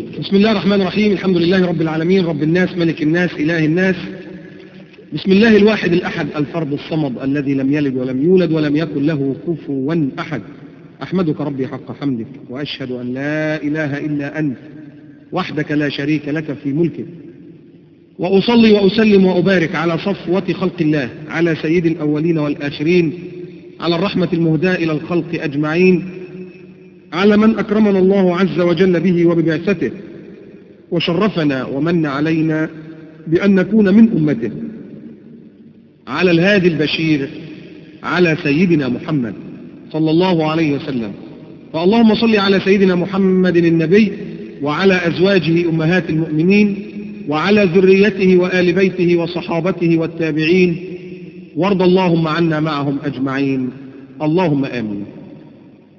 بسم الله الرحمن الرحيم. الحمد لله رب العالمين. رب الناس ملك الناس إله الناس. بسم الله الواحد الأحد الفرد الصمد الذي لم يلد ولم يولد ولم يكن له كفوا أحد. أحمدك ربي حق حمدك وأشهد أن لا إله إلا أنت وحدك لا شريك لك في ملكك. وأصلي وأسلم وأبارك على صفوة خلق الله على سيد الأولين والآخرين على الرحمة المهداة إلى الخلق أجمعين على من أكرمنا الله عز وجل به وببعثته وشرفنا ومن علينا بأن نكون من أمته. على الهادي البشير على سيدنا محمد صلى الله عليه وسلم. فاللهم صل على سيدنا محمد النبي وعلى أزواجه أمهات المؤمنين وعلى ذريته وآل بيته وصحابته والتابعين. وارض اللهم عنا معهم أجمعين. اللهم آمين.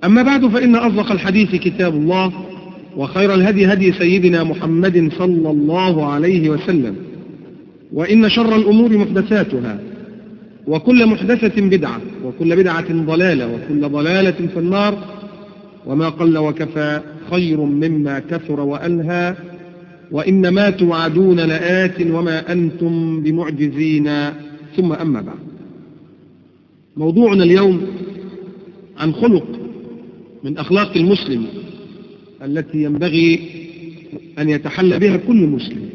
أما بعد فإن أصدق الحديث كتاب الله وخير الهدي هدي سيدنا محمد صلى الله عليه وسلم وإن شر الأمور محدثاتها وكل محدثة بدعة وكل بدعة ضلالة وكل ضلالة في النار وما قل وكفى خير مما كثر وألهى وإنما توعدون لآت وما أنتم بمعجزين ثم أما بعد. موضوعنا اليوم عن خلق من أخلاق المسلم التي ينبغي أن يتحلى بها كل مسلم.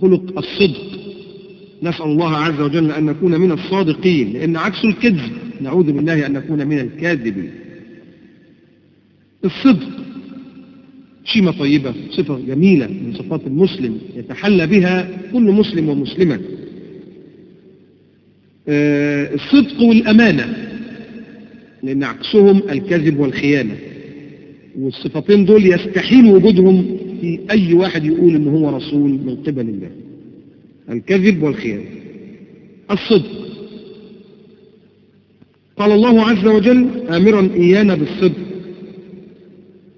خلق الصدق. نسأل الله عز وجل أن نكون من الصادقين لأن عكس الكذب نعوذ بالله أن نكون من الكاذبين. الصدق شيمة طيبة صفة جميلة من صفات المسلم يتحلى بها كل مسلم ومسلمة. الصدق والأمانة. لأن عكسهم الكذب والخيانة. والصفتين دول يستحيل وجودهم في أي واحد يقول إن هو رسول من قبل الله. الكذب والخيانة. الصدق. قال الله عز وجل آمرا إيانا بالصدق.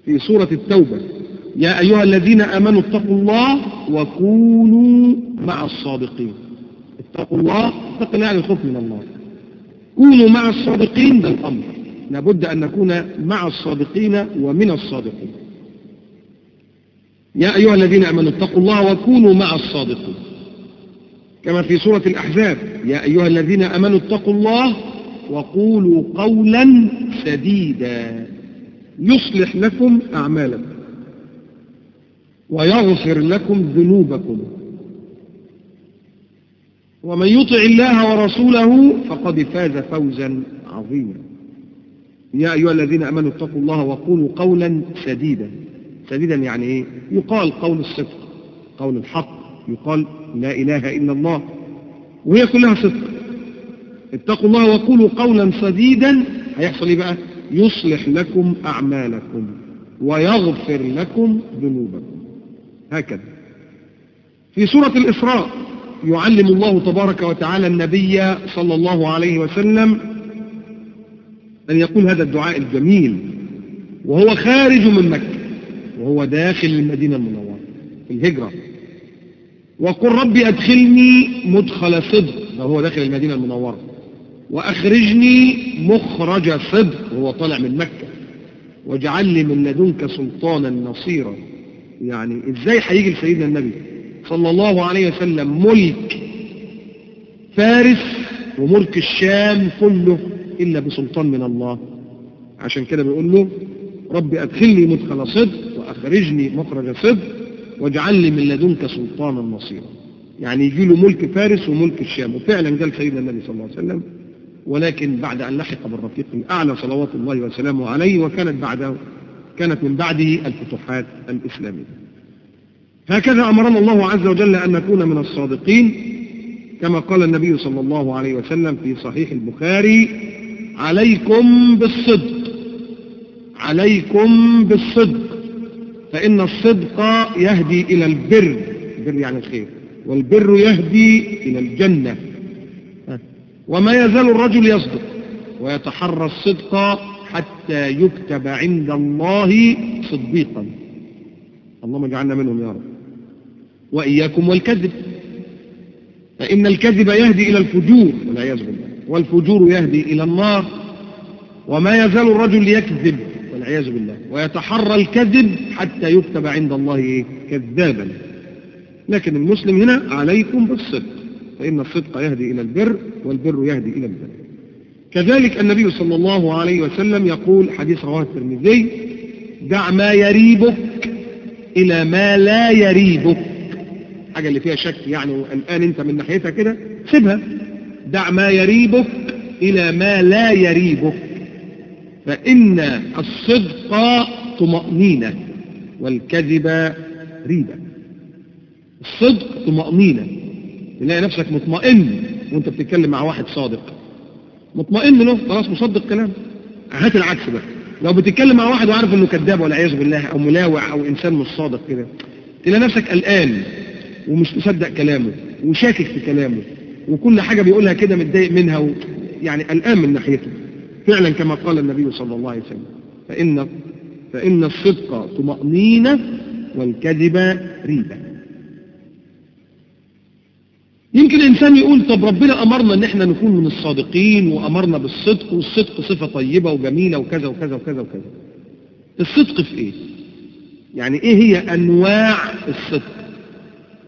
في سورة التوبة. يا أيها الذين آمنوا اتقوا الله وكونوا مع الصادقين. اتقوا الله اتقوا يعني الخوف من الله. كونوا مع الصادقين ده الأمر لابد أن نكون مع الصادقين ومن الصادقين. يا أيها الذين آمنوا اتقوا الله وكونوا مع الصادقين. كما في سورة الأحزاب يا أيها الذين آمنوا اتقوا الله وقولوا قولا سديدا. يصلح لكم أعمالكم ويغفر لكم ذنوبكم. ومن يطع الله ورسوله فقد فاز فوزا عظيما. يا أيها الذين أمنوا اتقوا الله وقولوا قولا سديدا. سديدا يعني إيه؟ يقال قول الصدق قول الحق. يقال لا إله إلا الله وهي كلها صدق. اتقوا الله وقولوا قولا سديدا. هيحصل إيه بقى؟ يصلح لكم أعمالكم ويغفر لكم ذنوبكم. هكذا. في سورة الإسراء يعلم الله تبارك وتعالى النبي صلى الله عليه وسلم أن يقول هذا الدعاء الجميل وهو خارج من مكة وهو داخل المدينة المنورة في الهجرة. وقل ربي أدخلني مدخل صدق وهو داخل المدينة المنورة. وأخرجني مخرج صدق وهو طالع من مكة. واجعل لي من لدنك سلطانا نصيرا. يعني إزاي هيجي لسيدنا النبي صلى الله عليه وسلم ملك فارس وملك الشام كله إلا بسلطان من الله. عشان كده بيقول له ربي أدخلني مدخل صدق وأخرجني مخرج صدق واجعل لي من لدنك سلطانا نصيرا. يعني يجي له ملك فارس وملك الشام وفعلا قال سيدنا النبي صلى الله عليه وسلم ولكن بعد أن لحق بالرفيق الأعلى صلوات الله وسلامه عليه وكانت بعده كانت من بعده الفتوحات الإسلامية. هكذا أمرنا الله عز وجل أن نكون من الصادقين كما قال النبي صلى الله عليه وسلم في صحيح البخاري عليكم بالصدق. عليكم بالصدق. فإن الصدق يهدي إلى البر. البر يعني الخير. والبر يهدي إلى الجنة. وما يزال الرجل يصدق. ويتحرى الصدق حتى يكتب عند الله صديقا. اللهم اجعلنا منهم يا رب. وإياكم والكذب. فإن الكذب يهدي إلى الفجور. والعياذ بالله. والفجور يهدي إلى النار وما يزال الرجل يكذب والعياذ بالله ويتحرى الكذب حتى يكتب عند الله؟ كذابا. لكن المسلم هنا عليكم بالصدق فإن الصدق يهدي إلى البر والبر يهدي إلى البر. كذلك النبي صلى الله عليه وسلم يقول حديث رواه الترمذي دع ما يريبك إلى ما لا يريبك. حاجة اللي فيها شك يعني الآن أنت من ناحيتها كده سيبها. دع ما يريبك إلى ما لا يريبك. فإن الصدق طمأنينة والكذب ريبة. الصدق طمأنينة. تلاقي نفسك مطمئن وأنت بتتكلم مع واحد صادق. مطمئن له خلاص مصدق كلام. هات العكس بقى. لو بتتكلم مع واحد وعارف إنه كذاب والعياذ بالله أو ملاوع أو إنسان مش صادق كده تلاقي نفسك قلقان ومش مصدق كلامه وشاكك في كلامه. وكل حاجة بيقولها كده متضايق منها و... يعني قلقان من ناحيته فعلا كما قال النبي صلى الله عليه وسلم فإن, فإن الصدق طمأنينة والكذب ريبة يمكن الإنسان يقول طب ربنا أمرنا أن إحنا نكون من الصادقين وأمرنا بالصدق والصدق صفة طيبة وجميلة وكذا وكذا وكذا وكذا الصدق في إيه؟ يعني إيه هي أنواع الصدق؟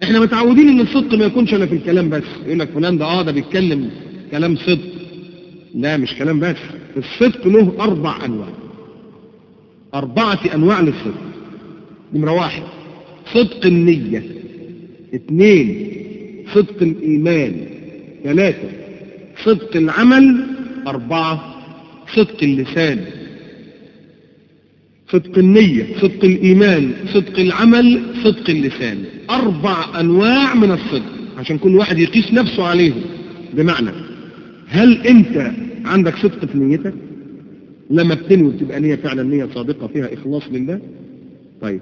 إحنا متعودين ان الصدق ما يكونش الا في الكلام بس. يقول لك فلان ده آه ده بيتكلم كلام صدق. لا مش كلام بس. الصدق له أربع أنواع. أربعة أنواع للصدق. نمرة واحد صدق النية. اثنين صدق الإيمان. ثلاثة صدق العمل. أربعة صدق اللسان. صدق النية صدق الإيمان. صدق العمل صدق اللسان. أربع أنواع من الصدق عشان كل واحد يقيس نفسه عليهم بمعنى هل أنت عندك صدق في نيتك؟ لما بتنوي بتبقى نية فعلا نية صادقة فيها إخلاص لله؟ طيب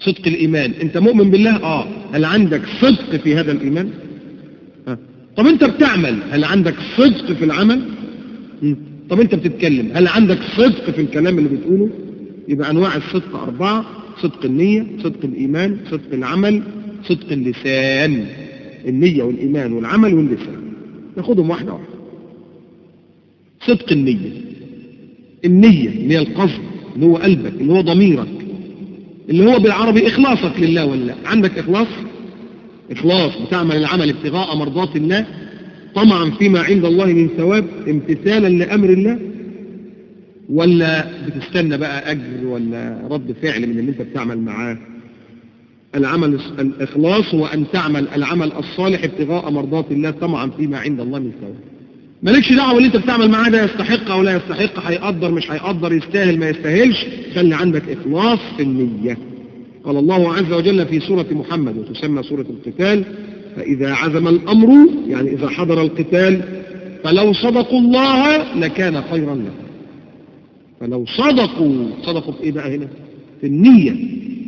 صدق الإيمان أنت مؤمن بالله؟ آه. هل عندك صدق في هذا الإيمان؟ آه. طب أنت بتعمل هل عندك صدق في العمل؟ م. طب أنت بتتكلم هل عندك صدق في الكلام اللي بتقوله؟ يبقى أنواع الصدق أربعة. صدق النية صدق الإيمان صدق العمل صدق اللسان. النية والإيمان والعمل واللسان. ناخدهم واحدة واحدة. صدق النية. النية اللي هي القصد اللي هو قلبك اللي هو ضميرك. اللي هو بالعربي إخلاصك لله ولا عندك إخلاص؟ إخلاص. بتعمل العمل ابتغاء مرضات الله. طمعا فيما عند الله من ثواب. امتثالا لأمر الله. ولا بتستنى بقى أجر ولا رد فعل من اللي أنت بتعمل معاه؟ العمل الإخلاص هو أن تعمل العمل الصالح ابتغاء مرضات الله طمعا فيما عند الله من ثواب مالكش دعوة اللي أنت بتعمل معاه ده يستحق أو لا يستحق هيقدر مش هيقدر يستاهل ما يستاهلش. خلي عندك إخلاص في النية. قال الله عز وجل في سورة محمد وتسمى سورة القتال فإذا عزم الأمر يعني إذا حضر القتال فلو صدقوا الله لكان خيرا لهم فلو صدقوا صدقوا في إيه بقى هنا؟ في النية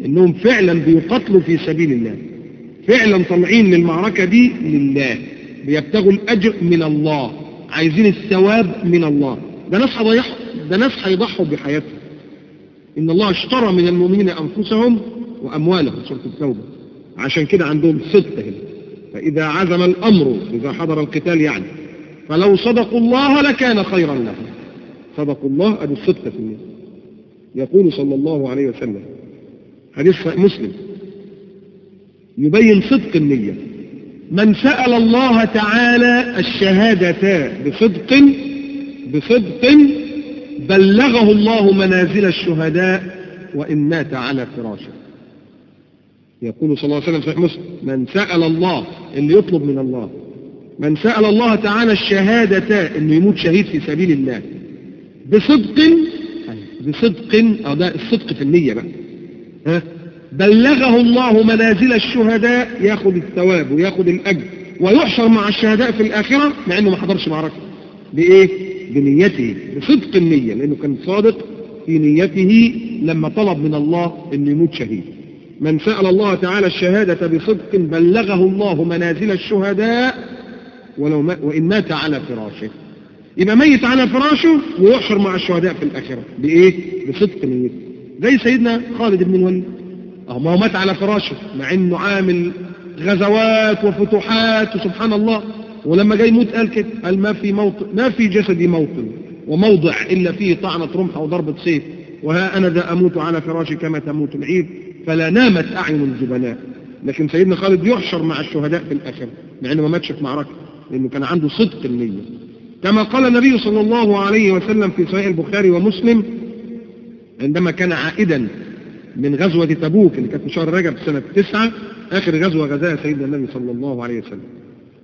إنهم فعلا بيقتلوا في سبيل الله فعلا طالعين للمعركة دي لله بيبتغوا الأجر من الله عايزين الثواب من الله. ده ناس هيضحوا ده ناس هيضحوا بحياتهم. إن الله اشترى من المؤمنين أنفسهم وأموالهم سورة التوبة. عشان كده عندهم صدق هنا. فإذا عزم الأمر إذا حضر القتال يعني. فلو صدقوا الله لكان خيرا لهم. صدقوا الله أبو الصدق في النية يقول صلى الله عليه وسلم حديث مسلم يبين صدق النية. من سأل الله تعالى الشهادة بصدق بصدق بلغه الله منازل الشهداء وإن مات على فراشه. يقول صلى الله عليه وسلم صحيح مسلم من سأل الله اللي يطلب من الله من سأل الله تعالى الشهادة انه يموت شهيد في سبيل الله. بصدق بصدق أو ده الصدق في النية بقى. ها؟ بلغه الله منازل الشهداء ياخد الثواب وياخد الأجر ويحشر مع الشهداء في الآخرة مع أنه ما حضرش معركة. بإيه؟ بنيته بصدق النية لأنه كان صادق في نيته لما طلب من الله أنه يموت شهيد. من سأل الله تعالى الشهادة بصدق بلغه الله منازل الشهداء ولو ما وإن مات على فراشه. يبقى ميت على فراشه ويحشر مع الشهداء في الآخرة. بإيه؟ بصدق نيته زي سيدنا خالد بن الوليد. أهو ما هو مات على فراشه مع إنه عامل غزوات وفتوحات وسبحان الله. ولما جاي يموت قال كده قال ما في موطن ما في جسدي موطن وموضع إلا فيه طعنة رمح أو ضربة سيف. وها أنا ذا أموت على فراشي كما تموت العيد. فلا نامت أعين الجبناء. لكن سيدنا خالد يحشر مع الشهداء في الآخرة مع أنه ما ماتش في معركة لأنه كان عنده صدق النية. كما قال النبي صلى الله عليه وسلم في صحيح البخاري ومسلم عندما كان عائدا من غزوة تبوك اللي كانت في شهر رجب سنة تسعة آخر غزوة غزاها سيدنا النبي صلى الله عليه وسلم.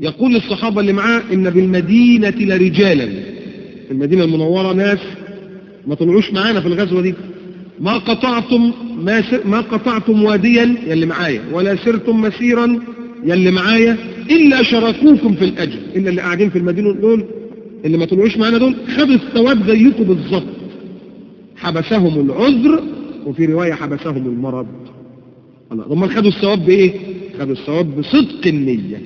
يقول للصحابة اللي معاه إن بالمدينة لرجالا. في المدينة المنورة ناس ما طلعوش معانا في الغزوة دي. ما قطعتم ما, ما قطعتم واديا يلي معايا ولا سرتم مسيرا يلي معايا إلا شركوكم في الأجر. إلا اللي قاعدين في المدينة دول اللي ما طلعوش معانا دول خدوا الثواب زيكم بالظبط. حبسهم العذر وفي رواية حبسهم المرض. الله هم خدوا الثواب بإيه؟ خدوا الثواب بصدق النية.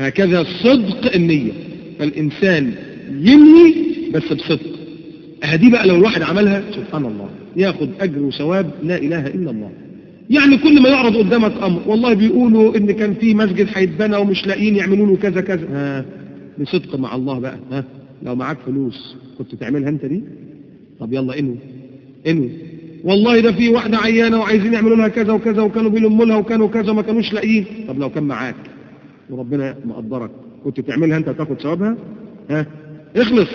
هكذا صدق النية. فالإنسان ينوي بس بصدق. هدي بقى لو الواحد عملها سبحان الله ياخد أجر وثواب لا إله إلا الله. يعني كل ما يعرض قدامك أمر والله بيقولوا إن كان في مسجد هيتبنى ومش لاقيين يعملوا له كذا كذا. ها. بصدق مع الله بقى ها؟ لو معاك فلوس كنت تعملها أنت دي؟ طب يلا انوي انوي. والله ده في واحدة عيانة وعايزين يعملوا لها كذا وكذا وكانوا بيلموا لها وكانوا كذا ما كانوش لاقيين. طب لو كان معاك وربنا مقدرك كنت تعملها أنت وتاخد ثوابها؟ ها؟ اخلص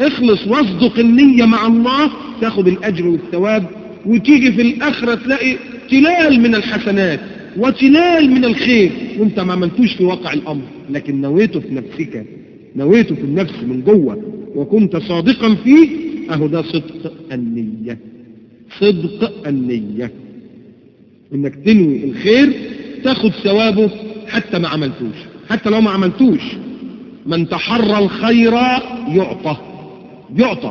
اخلص واصدق النية مع الله تاخد الأجر والثواب وتيجي في الآخرة تلاقي تلال من الحسنات. وتلال من الخير. وانت ما عملتوش في واقع الأمر لكن نويته في نفسك نويته في النفس من جوه وكنت صادقا فيه أهو ده صدق النية. صدق النية. إنك تنوي الخير تاخد ثوابه حتى ما عملتوش. حتى لو ما عملتوش من تحرى الخير يعطى. يعطى.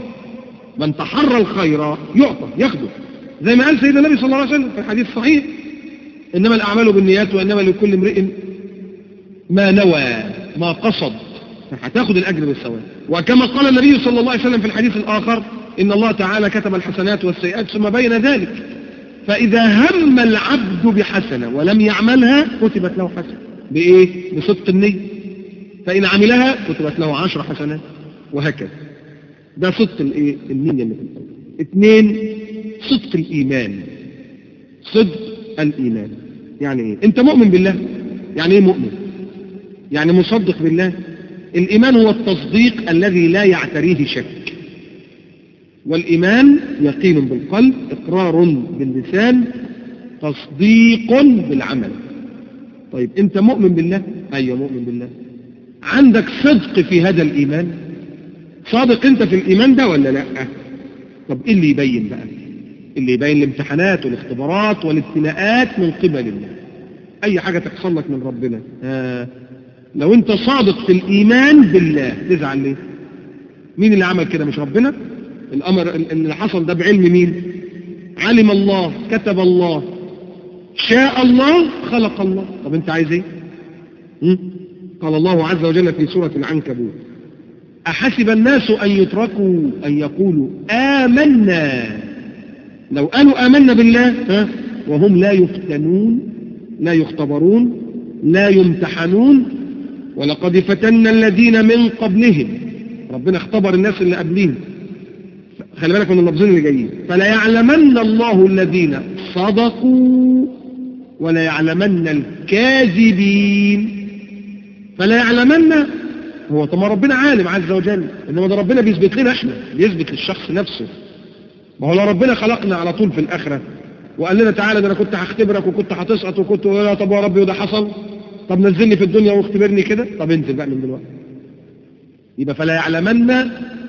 من تحرى الخير يعطى ياخده. زي ما قال سيدنا النبي صلى الله عليه وسلم في الحديث الصحيح إنما الأعمال بالنيات وإنما لكل امرئ ما نوى ما قصد. هتاخد الأجر بالثواب. وكما قال النبي صلى الله عليه وسلم في الحديث الآخر إن الله تعالى كتب الحسنات والسيئات ثم بين ذلك. فإذا هم العبد بحسنة ولم يعملها كتبت له حسنة. بإيه؟ بصدق النية. فإن عملها كتبت له عشر حسنات. وهكذا. ده صدق الإيه؟ النية اللي في القلب. اثنين صدق الإيمان. صدق الإيمان. يعني إيه انت مؤمن بالله؟ يعني إيه مؤمن؟ يعني مصدق بالله؟ الإيمان هو التصديق الذي لا يعتريه شك. والإيمان يقين بالقلب إقرار باللسان تصديق بالعمل. طيب أنت مؤمن بالله؟ أيوة مؤمن بالله. عندك صدق في هذا الإيمان؟ صادق أنت في الإيمان ده ولا لا؟ طب إيه اللي يبين بقى؟ اللي يبين الامتحانات والاختبارات والابتلاءات من قبل الله. أي حاجة تحصل لك من ربنا. آه. لو أنت صادق في الإيمان بالله تزعل ليه؟ مين اللي عمل كده؟ مش ربنا؟ الأمر اللي حصل ده بعلم مين؟ علم الله كتب الله. شاء الله خلق الله. طب أنت عايز إيه? قال الله عز وجل في سورة العنكبوت. أحسب الناس أن يتركوا أن يقولوا آمنا لو قالوا آمنا بالله ها وهم لا يفتنون لا يختبرون لا يمتحنون ولقد فتنا الذين من قبلهم. ربنا اختبر الناس اللي قبلهم خلي بالك من اللفظين اللي جايين. فلا يعلمن الله الذين صدقوا ولا يعلمن الكاذبين. فلا يعلمن هو طب ما ربنا عالم عز وجل إنما ده ربنا بيثبت لنا إحنا بيثبت للشخص نفسه. ما هو لو ربنا خلقنا على طول في الآخرة وقال لنا تعالى ده أنا كنت هختبرك وكنت هتسقط وكنت يا طب يا ربي وده حصل طب نزلني في الدنيا واختبرني كده طب انزل بقى من دلوقتي. يبقى فلا يعلمن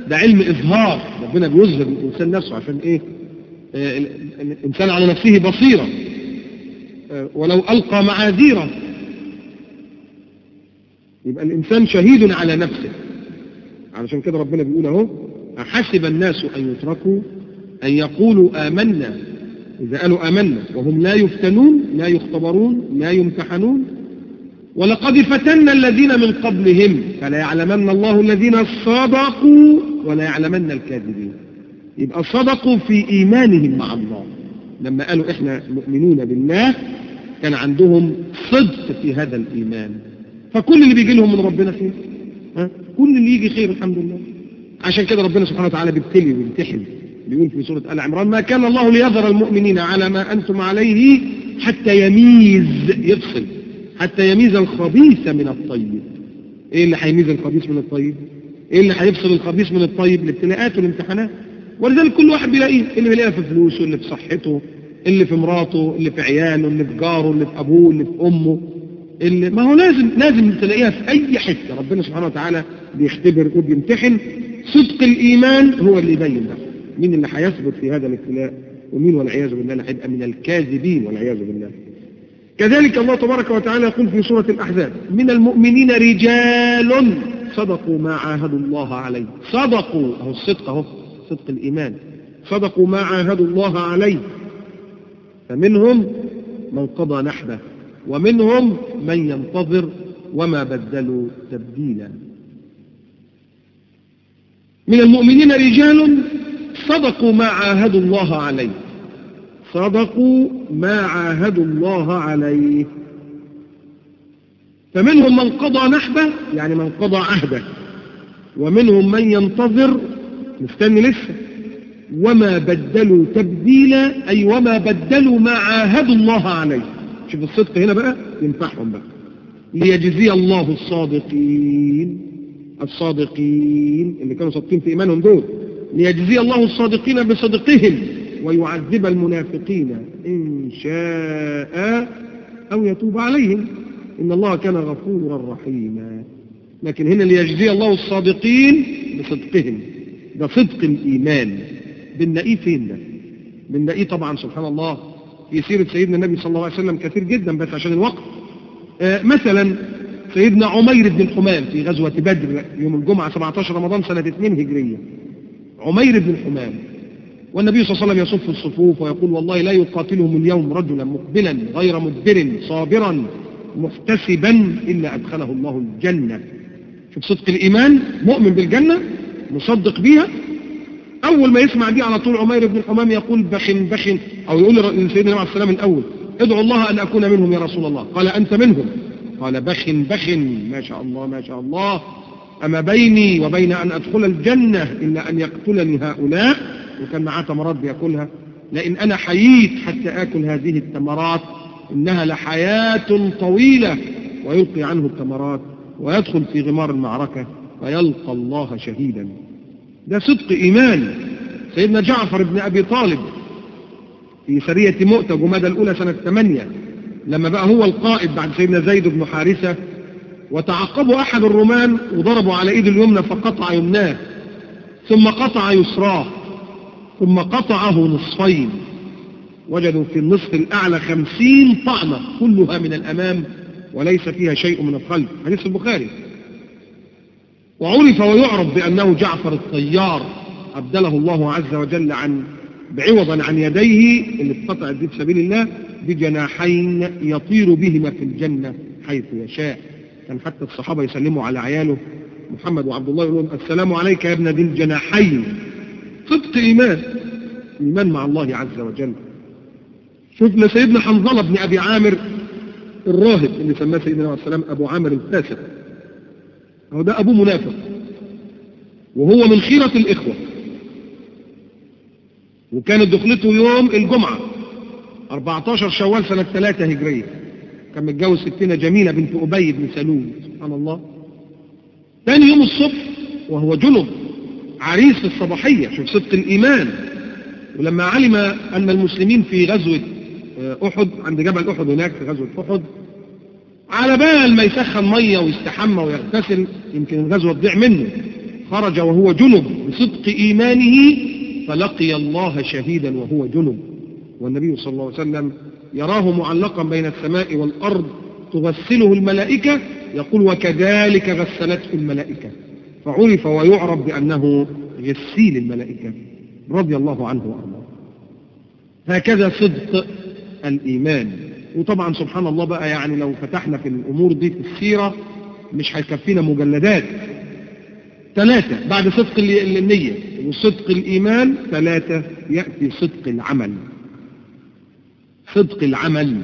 ده علم إظهار ربنا بيظهر الإنسان نفسه عشان إيه؟ آه الإنسان على نفسه بصيرة. آه ولو ألقى معاذيره. يبقى الإنسان شهيد على نفسه. علشان كده ربنا بيقول أهو أحسب الناس أن يتركوا أن يقولوا آمنا. إذا قالوا آمنا وهم لا يفتنون لا يختبرون لا يمتحنون. ولقد فتنا الذين من قبلهم فلا يعلمن الله الذين صدقوا ولا يعلمن الكاذبين. يبقى صدقوا في إيمانهم مع الله. لما قالوا إحنا مؤمنون بالله كان عندهم صدق في هذا الإيمان. فكل اللي بيجي لهم من ربنا خير؟ كل اللي يجي خير الحمد لله. عشان كده ربنا سبحانه وتعالى بيبتلي ويمتحن. بيقول في سورة آل عمران ما كان الله ليذر المؤمنين على ما أنتم عليه حتى يميز يفصل حتى يميز الخبيث من الطيب. إيه اللي هيميز الخبيث من الطيب؟ إيه اللي هيفصل الخبيث من الطيب؟ الابتلاءات والامتحانات. ولذلك كل واحد بيلاقيه. اللي بيلاقيها في فلوسه اللي في صحته اللي في مراته اللي في عياله اللي في جاره اللي في أبوه اللي في أمه. اللي ما هو لازم لازم تلاقيها في أي حتة. ربنا سبحانه وتعالى بيختبر وبيمتحن. صدق الإيمان هو اللي يبين ده. مين اللي هيثبت في هذا الابتلاء ومين والعياذ بالله اللي هيبقى من الكاذبين والعياذ بالله. كذلك الله تبارك وتعالى يقول في سورة الأحزاب من المؤمنين رجال صدقوا ما عاهدوا الله عليه. صدقوا أهو الصدق أهو صدق الإيمان. صدقوا ما عاهدوا الله عليه. فمنهم من قضى نحبه ومنهم من ينتظر وما بدلوا تبديلا. من المؤمنين رجال صدقوا ما عاهدوا الله عليه. صدقوا ما عاهدوا الله عليه. فمنهم من قضى نحبه يعني من قضى عهده. ومنهم من ينتظر مستني لسه وما بدلوا تبديلا أي وما بدلوا ما عاهدوا الله عليه. شوف الصدق هنا بقى ينفعهم بقى. ليجزي الله الصادقين. الصادقين اللي كانوا صادقين في إيمانهم دول. ليجزي الله الصادقين بصدقهم ويعذب المنافقين إن شاء أو يتوب عليهم. إن الله كان غفورا رحيما. لكن هنا ليجزي الله الصادقين بصدقهم ده صدق الإيمان. بنلاقيه فين ده؟ بنلاقيه طبعا سبحان الله. في سيرة سيدنا النبي صلى الله عليه وسلم كثير جدا بس عشان الوقت. آه مثلا سيدنا عمير بن الحمام في غزوة بدر يوم الجمعة 17 رمضان سنة 2 هجرية. عمير بن الحمام والنبي صلى الله عليه وسلم يصف الصفوف ويقول والله لا يقاتلهم اليوم رجلا مقبلا غير مدبر صابرا محتسبا إلا أدخله الله الجنة. شوف صدق الإيمان مؤمن بالجنة مصدق بيها. أول ما يسمع دي على طول عمير بن الحمام يقول بخن بخن أو يقول لسيدنا عليه السلام الأول ادعو الله أن أكون منهم يا رسول الله. قال أنت منهم؟ قال بخن بخن. ما شاء الله ما شاء الله. أما بيني وبين أن أدخل الجنة إلا أن يقتلني هؤلاء وكان معاه تمرات بيأكلها. لئن أنا حييت حتى آكل هذه التمرات إنها لحياة طويلة ويلقي عنه التمرات ويدخل في غمار المعركة ويلقى الله شهيدا. ده صدق إيمان. سيدنا جعفر بن أبي طالب في سرية مؤتة جمادى الأولى سنة 8 لما بقى هو القائد بعد سيدنا زيد بن حارثة وتعقبوا أحد الرومان وضربوا على إيد اليمنى فقطع يمناه ثم قطع يسراه ثم قطعه نصفين. وجدوا في النصف الأعلى خمسين طعنة كلها من الأمام وليس فيها شيء من الخلف. حديث البخاري. وعرف ويعرف بأنه جعفر الطيار أبدله الله عز وجل عن بعوضا عن يديه اللي اتقطعت دي في سبيل الله بجناحين يطير بهما في الجنة حيث يشاء. كان حتى الصحابة يسلموا على عياله. محمد وعبد الله يقولون السلام عليك يا ابن ذي الجناحين. صدق إيمان. إيمان مع الله عز وجل. شفنا سيدنا حنظلة بن أبي عامر الراهب اللي سماه سيدنا عليه السلام أبو عامر الفاسق. هو ده أبوه منافق. وهو من خيرة الإخوة. وكانت دخلته يوم الجمعة 14 شوال سنة 3 هجرية. كان متجوز ستنا جميلة بنت أبي بن سلول سبحان الله. ثاني يوم الصبح وهو جنب عريس في الصباحية شوف صدق الإيمان. ولما علم أن المسلمين في غزوة أحد عند جبل أحد هناك في غزوة أحد على بال ما يسخن مية ويستحمى ويغتسل يمكن الغزوة تضيع منه. خرج وهو جنب بصدق إيمانه فلقي الله شهيدا وهو جنب. والنبي صلى الله عليه وسلم يراه معلقا بين السماء والأرض تغسله الملائكة يقول وكذلك غسلته الملائكة. فعرف ويعرف بأنه غسيل الملائكة رضي الله عنه وأرضاه. هكذا صدق الإيمان. وطبعا سبحان الله بقى يعني لو فتحنا في الأمور دي في السيرة مش هيكفينا مجلدات. ثلاثة بعد صدق النية. وصدق الإيمان ثلاثة يأتي صدق العمل. صدق العمل.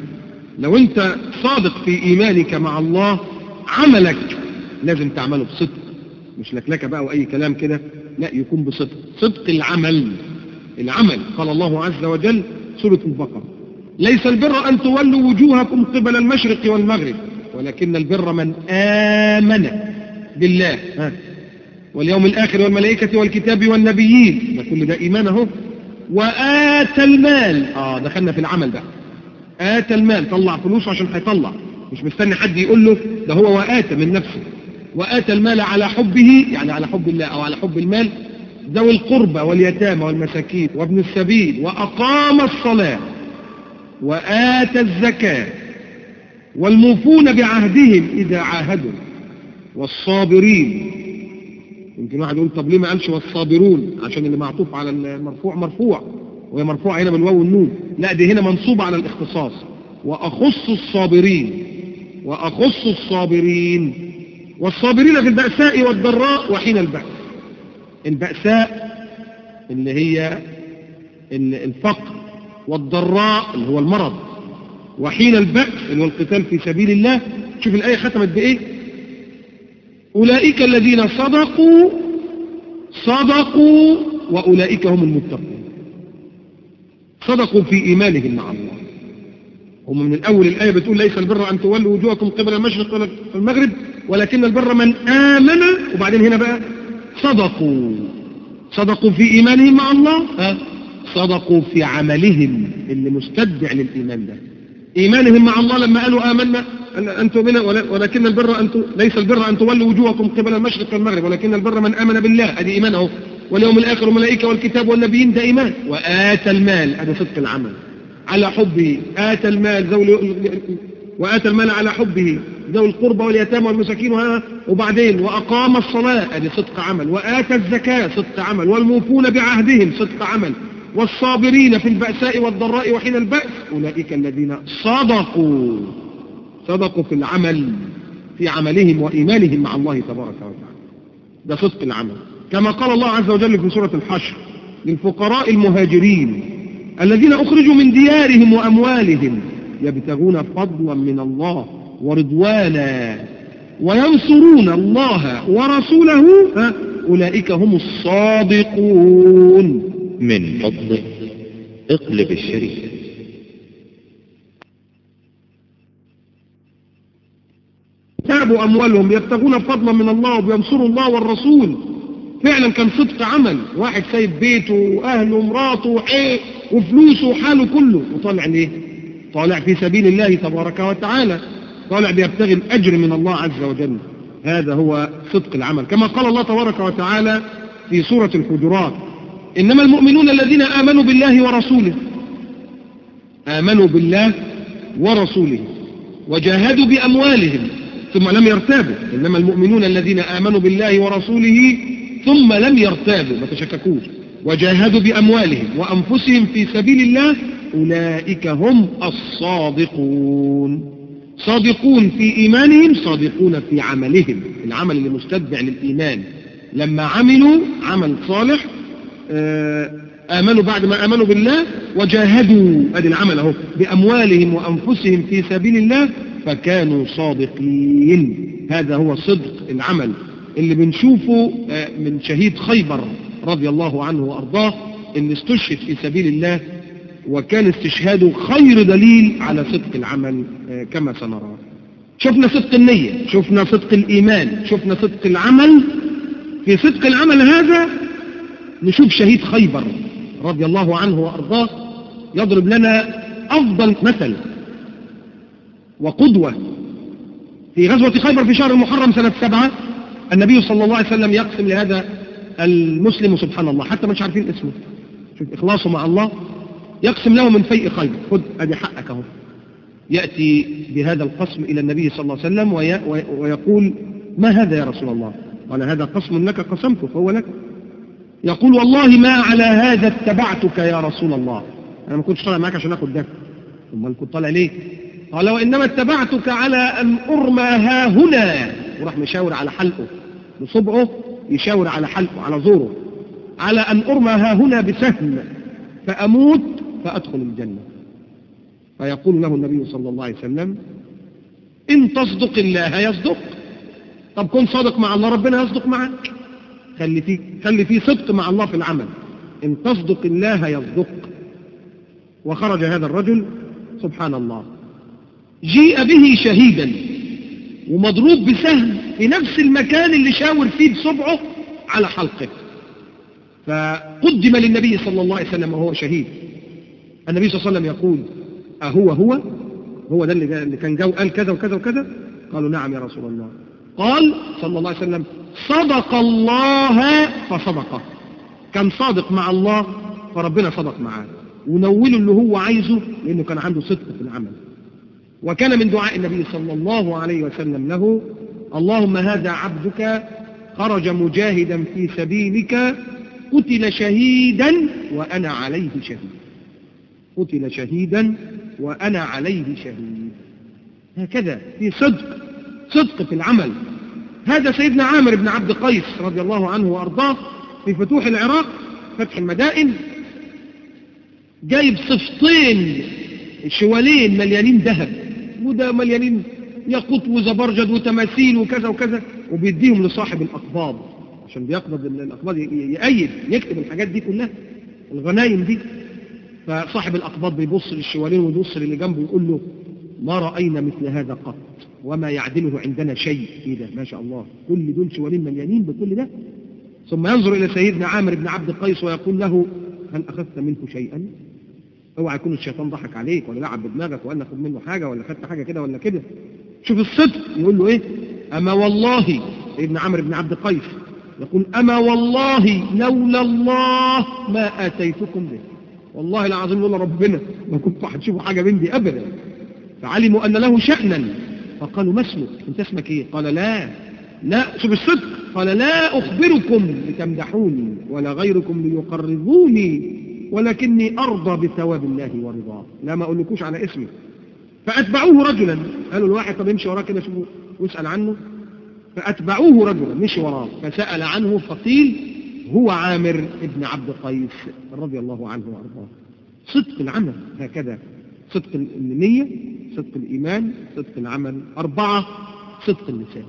لو انت صادق في إيمانك مع الله عملك لازم تعمله بصدق. مش لكلكة بقى وأي كلام كده لا يكون بصدق. صدق العمل. العمل قال الله عز وجل سورة البقرة. ليس البر أن تولوا وجوهكم قبل المشرق والمغرب ولكن البر من آمن بالله. ها. واليوم الآخر والملائكة والكتاب والنبيين. ده كل ده إيمان أهو. وآتى المال. آه دخلنا في العمل بقى آتى المال. طلع فلوسه عشان هيطلع. مش مستني حد يقول له ده هو وآتى من نفسه. وآتى المال على حبه يعني على حب الله أو على حب المال ذوي القربى واليتامى والمساكين وابن السبيل وأقام الصلاة وآتى الزكاة والموفون بعهدهم إذا عاهدوا والصابرين يمكن واحد يقول طب ليه ما قالش والصابرون؟ عشان اللي معطوف على المرفوع مرفوع وهي مرفوعة هنا بالواو والنون لا دي هنا منصوبة على الاختصاص. وأخص الصابرين وأخص الصابرين. والصابرين في البأساء والضراء وحين البأس. البأساء اللي هي الفقر والضراء اللي هو المرض. وحين البأس اللي هو القتال في سبيل الله. شوف الآية ختمت بإيه؟ أولئك الذين صدقوا صدقوا وأولئك هم المتقون. صدقوا في إيمانهم مع الله. هم من الأول الآية بتقول ليس البر أن تولوا وجوهكم قبل المشرق ولا المغرب ولكن البر من آمن. وبعدين هنا بقى صدقوا. صدقوا في إيمانهم مع الله؟ صدقوا في عملهم اللي مستدع للإيمان ده. إيمانهم مع الله لما قالوا آمنا أن تؤمن ولكن البر أن ليس البر أن تولوا وجوهكم قبل المشرق والمغرب ولكن البر من آمن بالله أدي إيمانه. واليوم الآخر والملائكة والكتاب والنبيين ده إيمان وآتى المال هذا صدق العمل. على حبه آتى المال ذوي وآتى المال على حبه ذوي القربى واليتامى والمساكين وبعدين وأقام الصلاة هذه صدق عمل. وآتى الزكاة صدق عمل. والموفون بعهدهم صدق عمل. والصابرين في البأساء والضراء وحين البأس أولئك الذين صدقوا صدقوا في العمل في عملهم وإيمانهم مع الله تبارك وتعالى. ده صدق العمل. كما قال الله عز وجل في سورة الحشر للفقراء المهاجرين الذين أخرجوا من ديارهم وأموالهم يبتغون فضلا من الله ورضوانا وينصرون الله ورسوله أولئك هم الصادقون. من فضلك اقلب الشريف تابوا أموالهم يبتغون فضلا من الله وبينصروا الله والرسول. فعلا كان صدق عمل. واحد سايب بيته وأهله ومراته وحيه وفلوسه وحاله كله. وطالع ليه؟ طالع في سبيل الله تبارك وتعالى. طالع بيبتغي الأجر من الله عز وجل. هذا هو صدق العمل. كما قال الله تبارك وتعالى في سورة الحجرات إنما المؤمنون الذين آمنوا بالله ورسوله. آمنوا بالله ورسوله. وجاهدوا بأموالهم ثم لم يرتابوا. إنما المؤمنون الذين آمنوا بالله ورسوله ثم لم يرتابوا. ما تشككوش. وجاهدوا بأموالهم وأنفسهم في سبيل الله أولئك هم الصادقون. صادقون في إيمانهم صادقون في عملهم. العمل اللي للإيمان. لما عملوا عمل صالح آمنوا بعد ما آمنوا بالله وجاهدوا ادي العمل أهو بأموالهم وأنفسهم في سبيل الله فكانوا صادقين. هذا هو صدق العمل. اللي بنشوفه من شهيد خيبر رضي الله عنه وأرضاه اللي استشهد في سبيل الله وكان استشهاده خير دليل على صدق العمل كما سنرى. شفنا صدق النية شفنا صدق الإيمان شفنا صدق العمل. في صدق العمل هذا نشوف شهيد خيبر رضي الله عنه وأرضاه يضرب لنا أفضل مثل وقدوة في غزوة خيبر في شهر المحرم سنة سبعة النبي صلى الله عليه وسلم يقسم لهذا المسلم سبحان الله. حتى مش عارفين اسمه. شوف إخلاصه مع الله. يقسم له من فيء خيبر. خد أدي حقك أهو. يأتي بهذا القسم إلى النبي صلى الله عليه وسلم وي ويقول ما هذا يا رسول الله؟ قال هذا قسم لك قسمته فهو لك. يقول والله ما على هذا اتبعتك يا رسول الله. أنا ما كنتش طالع معاك عشان أخد ده ثم كنت طالع ليه؟ قال وإنما اتبعتك على أن أرمى ها هنا. وراح مشاور على حلقه. بصبعه يشاور على حلقه على زوره. على أن أرمى ها هنا بسهم. فأموت فأدخل الجنة. فيقول له النبي صلى الله عليه وسلم إن تصدق الله يصدق. طب كن صادق مع الله ربنا يصدق معك. خلي فيه, خلي فيه صدق مع الله في العمل. إن تصدق الله يصدق. وخرج هذا الرجل سبحان الله. جيء به شهيدا. ومضروب بسهم في نفس المكان اللي شاور فيه بصبعه على حلقه. فقدم للنبي صلى الله عليه وسلم وهو شهيد. النبي صلى الله عليه وسلم يقول أهو هو؟ هو ده اللي كان جو قال كذا وكذا وكذا. قالوا نعم يا رسول الله. قال صلى الله عليه وسلم صدق الله فصدقه. كان صادق مع الله فربنا صدق معاه. ونوله اللي هو عايزه لأنه كان عنده صدق في العمل. وكان من دعاء النبي صلى الله عليه وسلم له اللهم هذا عبدك خرج مجاهدا في سبيلك قتل شهيدا وأنا عليه شهيد. قتل شهيدا وأنا عليه شهيد. هكذا في صدق صدق في العمل. هذا سيدنا عامر بن عبد قيس رضي الله عنه وأرضاه في فتوح العراق فتح المدائن جايب صفتين شوالين مليانين ذهب وده مليانين ياقوت وزبرجد وتماثيل وكذا وكذا وبيديهم لصاحب الأقباض عشان بيقبض الأقباض يأيد يكتب الحاجات دي كلها الغنايم دي. فصاحب الأقباض بيبص للشوالين ويبص للي جنبه ويقول له ما رأينا مثل هذا قط. وما يعدله عندنا شيء. إيه ده؟ ما شاء الله. كل دول شوالين مليانين بكل ده. ثم ينظر إلى سيدنا عامر بن عبد القيس ويقول له هل أخذت منه شيئا؟ اوعى يكون الشيطان ضحك عليك ولا لعب بدماغك وقال ناخد منه حاجة ولا خدت حاجة كده ولا كده. شوف الصدق يقول له إيه؟ أما والله سيدنا عمرو بن عبد القيس يقول أما والله لولا الله ما آتيتكم به. والله العظيم لولا ربنا ما كنتوا هتشوفوا حاجة من دي أبدا. فعلموا أن له شأنا. فقالوا ما اسمك؟ انت اسمك إيه؟ قال لا. لا شوف الصدق قال لا أخبركم لتمدحوني ولا غيركم ليقرضوني ولكني أرضى بثواب الله ورضاه. لا ما أقولكوش على اسمي. فأتبعوه رجلا. قالوا الواحد طب امشي وراه كده واسأل عنه. فأتبعوه رجلا مشي وراه. فسأل عنه فقيل هو عامر ابن عبد قيس رضي الله عنه وأرضاه. صدق العمل هكذا. صدق النية صدق الإيمان صدق العمل. أربعة صدق اللسان.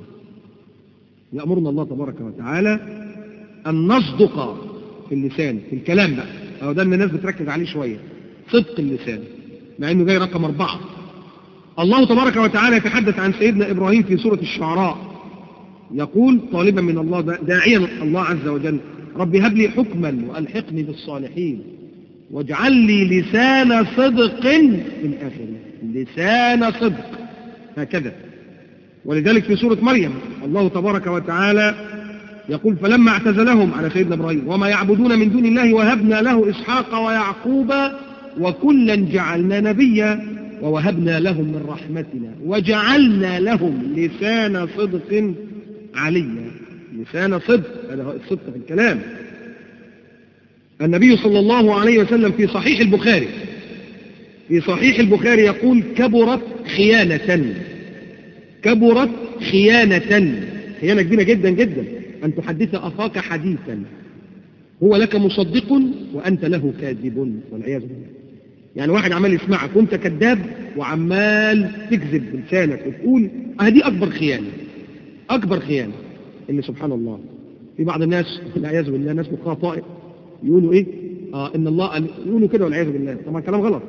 يأمرنا الله تبارك وتعالى أن نصدق في اللسان في الكلام بقى. أو ده اللي الناس بتركز عليه شوية. صدق اللسان مع أنه جاي رقم أربعة. الله تبارك وتعالى يتحدث عن سيدنا إبراهيم في سورة الشعراء. يقول طالبا من الله داعيا الله عز وجل رب هب لي حكما وألحقني بالصالحين. واجعل لي لسان صدق في الآخرين لسان صدق. هكذا. ولذلك في سورة مريم الله تبارك وتعالى يقول فلما اعتزلهم على سيدنا إبراهيم وما يعبدون من دون الله وهبنا له إسحاق ويعقوب وكلا جعلنا نبيا ووهبنا لهم من رحمتنا وجعلنا لهم لسان صدق عليا. لسان صدق. هذا الصدق في الكلام. النبي صلى الله عليه وسلم في صحيح البخاري في صحيح البخاري يقول كبرت خيانة. كبرت خيانة. خيانة كبيرة جدا جدا. أن تحدث أخاك حديثا. هو لك مصدق وأنت له كاذب والعياذ بالله. يعني واحد عمال يسمعك وأنت كذاب وعمال تكذب بلسانك وتقول هذه أكبر خيانة. أكبر خيانة. اللي سبحان الله. في بعض الناس والعياذ بالله ناس مخها طائر يقولوا إيه؟ آه إن الله يقولوا كده والعياذ بالله. طبعا كلام غلط.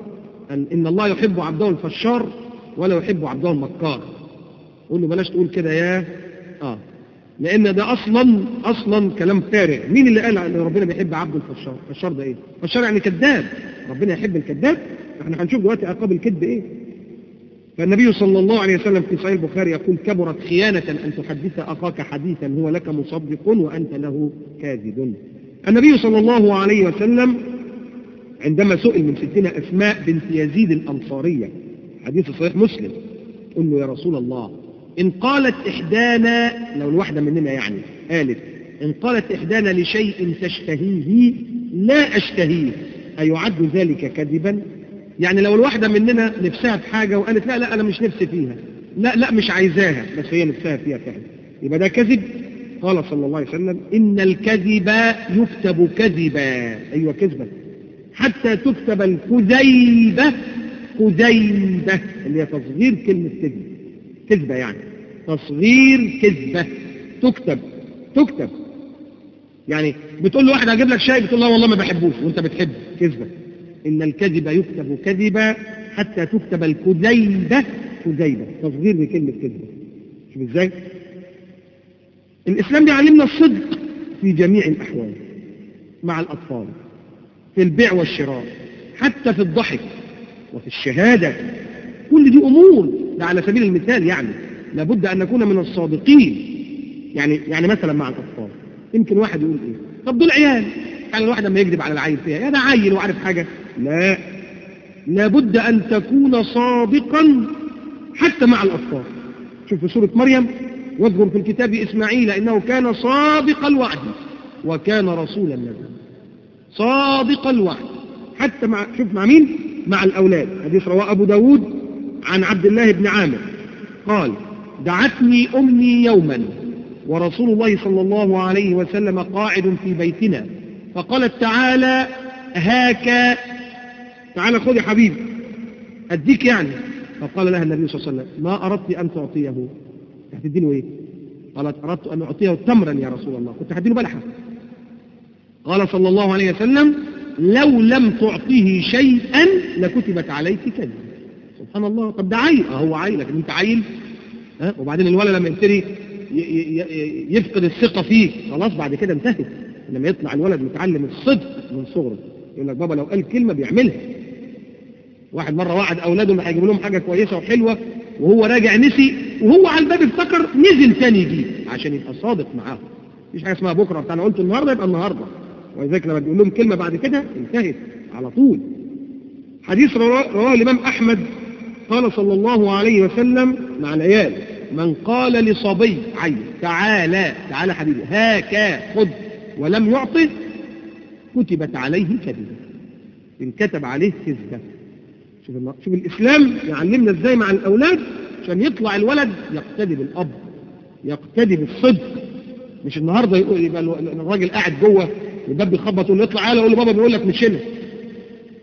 ان, إن الله يحب عبده الفشار ولا يحب عبده المكار قول له بلاش تقول كده يا آه. لأن ده أصلا أصلا كلام فارغ. مين اللي قال إن ربنا بيحب عبده الفشار؟ الفشار ده إيه؟ الفشار يعني كذاب. ربنا يحب الكذاب. إحنا هنشوف دلوقتي عقاب الكذب إيه؟ فالنبي صلى الله عليه وسلم في صحيح البخاري يقول كبرت خيانة أن تحدث أخاك حديثا هو لك مصدق وأنت له كاذب. النبي صلى الله عليه وسلم عندما سئل من ستنا أسماء بنت يزيد الأنصارية حديث صحيح مسلم قل له يا رسول الله إن قالت إحدانا لو الواحدة مننا يعني قالت إن قالت إحدانا لشيء تشتهيه لا أشتهيه أيعد ذلك كذبا؟ يعني لو الواحدة مننا نفسها في حاجة وقالت لا لا أنا مش نفسي فيها لا لا مش عايزاها بس هي نفسها فيها فعلا يبقى ده كذب؟ قال صلى الله عليه وسلم إن الكذب يكتب كذبا. أيوة كذبا. حتى تكتب الكذيبة كذيبة اللي هي تصغير كلمة كذب. كذبة يعني. تصغير كذبة. تكتب. تكتب. يعني بتقول له واحد هجيب لك شاي بتقول له والله ما بحبوش وأنت بتحب. كذبة. إن الكذب يكتب كذبا حتى تكتب الكذيبة كذيبة تصغير بكلمة كذبة. شوف إزاي؟ الإسلام بيعلمنا الصدق في جميع الأحوال مع الأطفال في البيع والشراء حتى في الضحك وفي الشهادة. كل دي أمور ده على سبيل المثال يعني لابد أن نكون من الصادقين. يعني يعني مثلا مع الأطفال يمكن واحد يقول إيه؟ طب دول عيال يعني الواحد لما يكذب على العيل فيها يا ده عيل وعارف حاجة. لا لابد أن تكون صادقا حتى مع الأطفال. شوف في سورة مريم واذكر في الكتاب إسماعيل إنه كان صادق الوعد وكان رسولا نبيا صادق الوعد. حتى مع شوف مع مين؟ مع الأولاد. حديث رواه أبو داود عن عبد الله بن عامر. قال دعتني أمي يوما ورسول الله صلى الله عليه وسلم قاعد في بيتنا. فقالت تعالى هاك تعالى خذ يا حبيبي. أديك يعني. فقال لها النبي صلى الله عليه وسلم ما أردت أن تعطيه. هتدينه إيه قالت أردت أن أعطيه تمرا يا رسول الله. كنت هدينه بلحة. قال صلى الله عليه وسلم لو لم تعطيه شيئا لكتبت عليك كذب سبحان الله. طب ده عيل. آه هو عيل لكن أنت عيل. ها؟ وبعدين الولد لما يبتدي يفقد الثقة فيك خلاص بعد كده انتهت. لما يطلع الولد متعلم الصدق من صغره يقول لك بابا لو قال كلمة بيعملها. واحد مرة وعد أولاده اللي هيجيب لهم حاجة كويسة وحلوة وهو راجع نسي وهو على الباب افتكر نزل تاني يجيب عشان يبقى صادق معاهم. مفيش حاجة اسمها بتاع أنا قلت النهاردة يبقى النهاردة. ولذلك لما تقول لهم كلمة بعد كده انتهت على طول. حديث رواه الإمام أحمد قال صلى الله عليه وسلم مع العيال من قال لصبي عين تعالى تعالى حبيبي هاك خذ ولم يعطه كتبت عليه كذبة. انكتب عليه كذبة. شوف, شوف الإسلام يعلمنا إزاي مع الأولاد عشان يطلع الولد يقتدي بالأب يقتدي بالصدق. مش النهاردة يقول يبقى الراجل قاعد جوه والباب بيخبط يقول اطلع تعالى يقول له بابا بيقول لك مش هنا.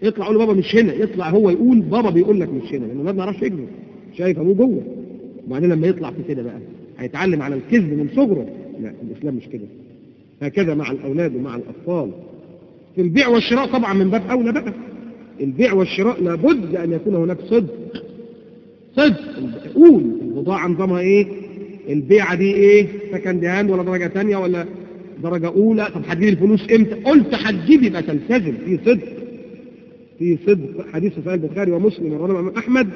يطلع يقول له بابا مش هنا يطلع هو يقول بابا بيقول لك مش هنا لأنه ما يعرفش يكذب شايف أبوه جوه. وبعدين لما يطلع في كده بقى هيتعلم على الكذب من صغره. لا الإسلام مش كده. هكذا مع الأولاد ومع الأطفال. في البيع والشراء طبعا من باب أولى بقى. البيع والشراء لابد أن يكون هناك صدق. صدق. قول البضاعة نظامها إيه؟ البيعة دي إيه؟ second hand ولا درجة تانية ولا درجة أولى؟ طب هتجيب الفلوس إمتى؟ قلت هتجيب يبقى تلتزم. في صدق. في صدق. حديث صحيح البخاري ومسلم ورواه أحمد.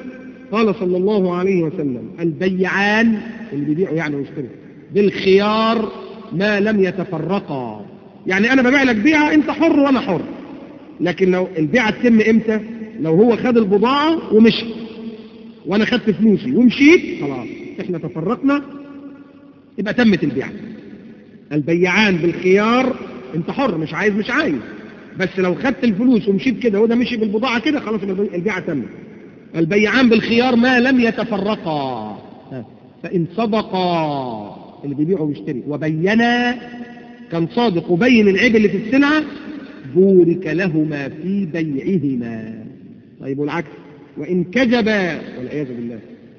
قال صلى الله عليه وسلم البيعان اللي بيبيعوا يعني ويشتروا بالخيار ما لم يتفرقا. يعني أنا ببيع لك بيعة أنت حر وأنا حر. لكن لو البيعة تتم إمتى؟ لو هو خد البضاعة ومشي. وأنا خدت فلوسي ومشيت خلاص. إحنا تفرقنا يبقى تمت البيعة البيعان بالخيار أنت حر مش عايز مش عايز. بس لو خدت الفلوس ومشيت كده وده مشي بالبضاعة كده خلاص البيعة تمت البيعان بالخيار ما لم يتفرقا. فإن صدقا اللي بيبيعوا ويشتري. وبينا كان صادق وبين العيب اللي في السلعة بورك لهما في بيعهما. طيب والعكس. وإن كذبا والعياذ بالله.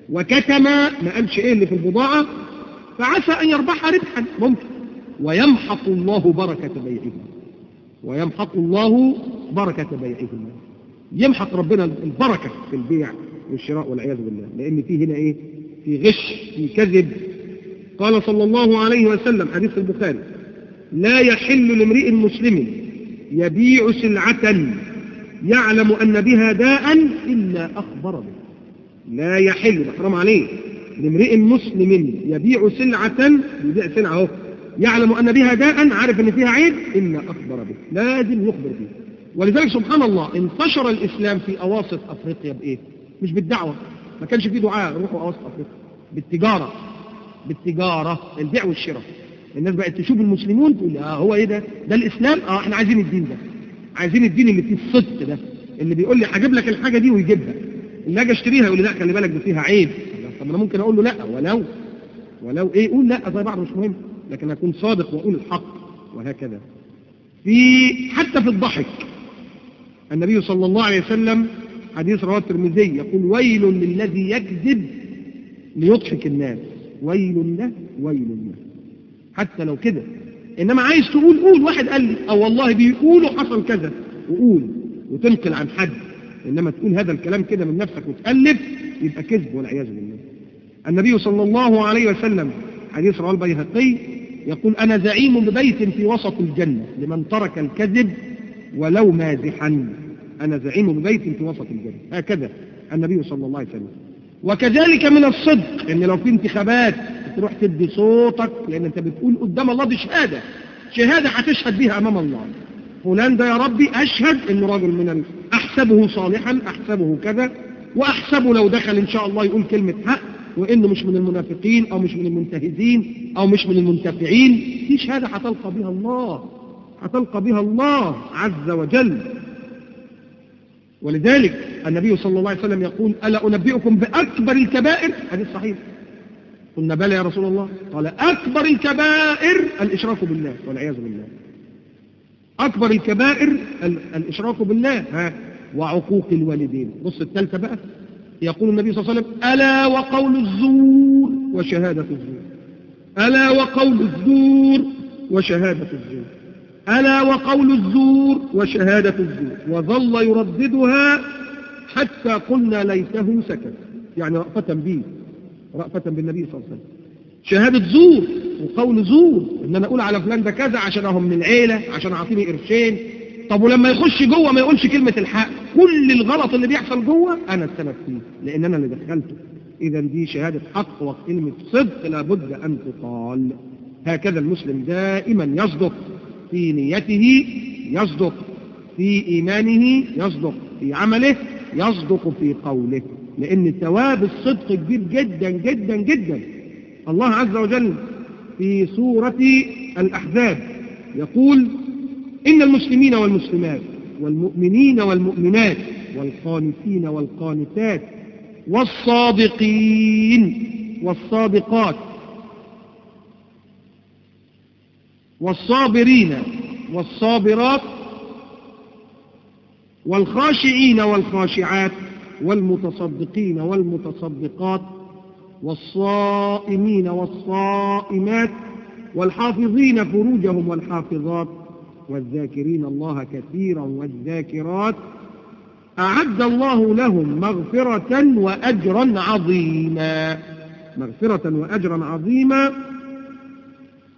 وكتما ما قالش إيه اللي في البضاعة؟ فعسى أن يربحها ربحا ممكن. ويمحق الله بركة بيعهما. ويمحق الله بركة بيعهما. يمحق ربنا البركة في البيع والشراء والعياذ بالله. لأن فيه هنا إيه؟ في غش في كذب. قال صلى الله عليه وسلم حديث البخاري لا يحل لامرئ مسلم يبيع سلعة يعلم أن بها داء إلا أخبر به. لا يحل حرام عليه لامرئ مسلم يبيع سلعة يبيع سلعة. اهو يعلم أن بها داء عارف أن فيها عيب إلا أخبر به. لازم يخبر به. ولذلك سبحان الله انتشر الإسلام في أواسط أفريقيا بإيه؟ مش بالدعوة. ما كانش فيه دعاء روحوا أواسط أفريقيا. بالتجارة. بالتجارة البيع والشراء. الناس بقت تشوف المسلمون تقول آه هو إيه ده؟ ده الإسلام؟ آه إحنا عايزين الدين ده. عايزين الدين اللي فيه الصدق ده اللي بيقول لي هجيب لك الحاجة دي ويجيبها. اللي أجي أشتريها يقول لي لا خلي بالك دي فيها عيب. طب أنا ممكن أقول له لا ولو ولو إيه؟ قول لا زي بعض مش مهم لكن أكون صادق وأقول الحق وهكذا. في حتى في الضحك النبي صلى الله عليه وسلم حديث رواه الترمذي يقول ويل للذي يكذب ليضحك الناس. ويل له ويل له. حتى لو كده. إنما عايز تقول قول. واحد قال لي أو والله بيقولوا حصل كذا. وقول وتنقل عن حد. إنما تقول هذا الكلام كده من نفسك وتألف يبقى كذب والعياذ بالله. النبي صلى الله عليه وسلم حديث رواه البيهقي يقول أنا زعيم ببيت في وسط الجنة لمن ترك الكذب ولو مازحا أنا زعيم ببيت في وسط الجنة. هكذا النبي صلى الله عليه وسلم. وكذلك من الصدق إن لو في انتخابات تروح تدي صوتك لأن أنت بتقول قدام الله دي شهادة شهادة هتشهد بها أمام الله. فلان ده يا ربي أشهد إنه راجل من ال... أحسبه صالحا أحسبه كذا وأحسبه لو دخل إن شاء الله يقول كلمة حق وإنه مش من المنافقين أو مش من المنتهزين أو مش من المنتفعين. دي شهادة هتلقى بها الله هتلقى بها الله عز وجل. ولذلك النبي صلى الله عليه وسلم يقول ألا أنبئكم بأكبر الكبائر؟ حديث صحيح. قلنا بلى يا رسول الله. قال أكبر الكبائر الإشراك بالله والعياذ بالله. أكبر الكبائر ال- الإشراك بالله. ها وعقوق الوالدين. بص الثالثة بقى. يقول النبي صلى الله عليه وسلم ألا وقول الزور وشهادة الزور. ألا وقول الزور وشهادة الزور. ألا وقول الزور وشهادة الزور. وظل يرددها حتى قلنا ليته سكت. يعني رأفة به رأفة بالنبي صلى الله عليه وسلم. شهادة زور وقول زور إن أنا أقول على فلان ده كذا عشان أهو من العيلة عشان اعطيني قرشين. طب ولما يخش جوه ما يقولش كلمة الحق. كل الغلط اللي بيحصل جوه أنا السبب فيه لأن أنا اللي دخلته. إذا دي شهادة حق وكلمة صدق لابد أن تقال. هكذا المسلم دائما يصدق. في نيته يصدق. في إيمانه يصدق. في عمله يصدق. في قوله لأن ثواب الصدق كبير جدا جدا جدا. الله عز وجل في سورة الأحزاب يقول إن المسلمين والمسلمات والمؤمنين والمؤمنات والقانتين والقانتات والصادقين والصادقات والصابرين والصابرات والخاشعين والخاشعات والمتصدقين والمتصدقات والصائمين والصائمات والحافظين فروجهم والحافظات والذاكرين الله كثيرا والذاكرات أعد الله لهم مغفرة وأجرا عظيما. مغفرة وأجرا عظيما.